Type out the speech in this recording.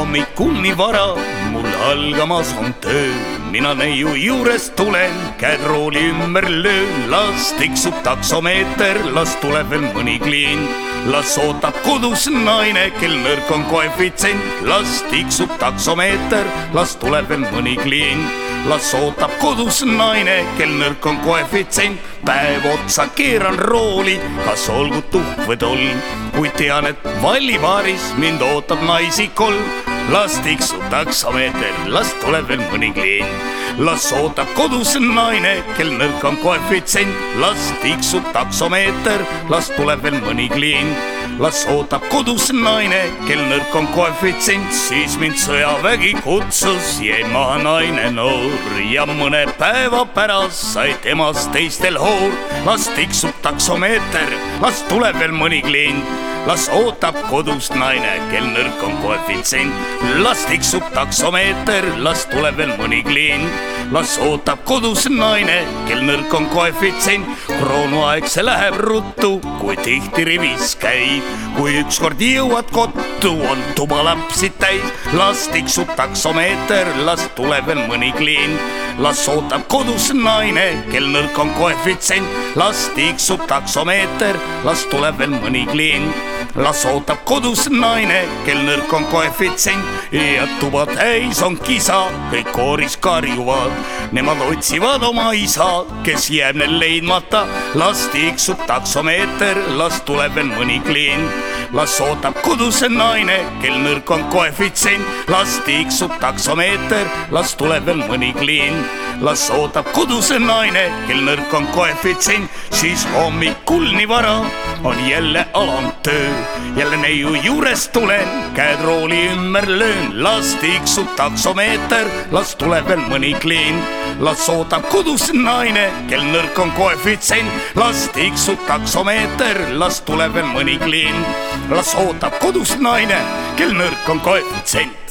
hommikul nii vara, mul algamas on töö, mina neiu juurest tulen, käed rooli ümber löön, las tiksub taksomeeter, las tuleb veel mõni klient. Las ootab kodus naine, kel nõrk on koefitsient, las tiksub taksomeeter, las tuleb veel mõni klient. Las ootab kodus naine, kel nõrk on koefitsient. päev otsa keeran rooli, kas olgu tuhk või tolm, kuid tean, et vallipaaris mind ootab naisi kolm. Las tiksub taksomeeter, las tuleb veel mõni klient. las ootab kodus naine, kel nõrk on koefitsient, las tiksub taksomeeter, las tuleb veel mõni klient. Las ootab kodus naine, kel nõrk on koefitsient, siis mind sõjavägi kutsus, jäin maha naine noor. Ja mõne päeva pärast sai temast teistel hoor. las tiksub taksomeeter, las tuleb veel mõni klient las ootab kodust naine, kel nõrk on koefitsient. las tiksub taksomeeter, las tuleb veel mõni klient. Las ootab kodus naine, kel nõrk on koefitsient. kroonuaeg, see läheb ruttu, kui tihti rivis käib. kui ükskord jõuad kottu, on tuba lapsi täis. las tiksub taksomeeter, las tuleb veel mõni klient las ootab kodus naine, kel nõrk on koefitsient, las tiksub taksomeeter, las tuleb veel mõni klient las ootab kodus naine, kel nõrk on koefitsient. Ja tuba täis on kisa, kõik kooris karjuvad. Nemad otsivad oma isa, kes jääb neil leidmata, las tiksub taksomeeter, las tuleb veel mõni klient las ootab kodus naine, kel nõrk on koefitsient, las tiksub taksomeeter, las tuleb veel mõni klient las ootab kodus naine, kel nõrk on koefitsient, siis hommikul nii vara on jälle alamtöö. jälle neiu juurest tulen, käed rooli ümber löön, las tiksub taksomeeter, las tuleb veel mõni klient. las ootab kodus naine, kel nõrk on koefitsient, las tiksub taksomeeter, las tuleb veel mõni klient. Las ootab kodus naine, kel nõrk on koefitsient.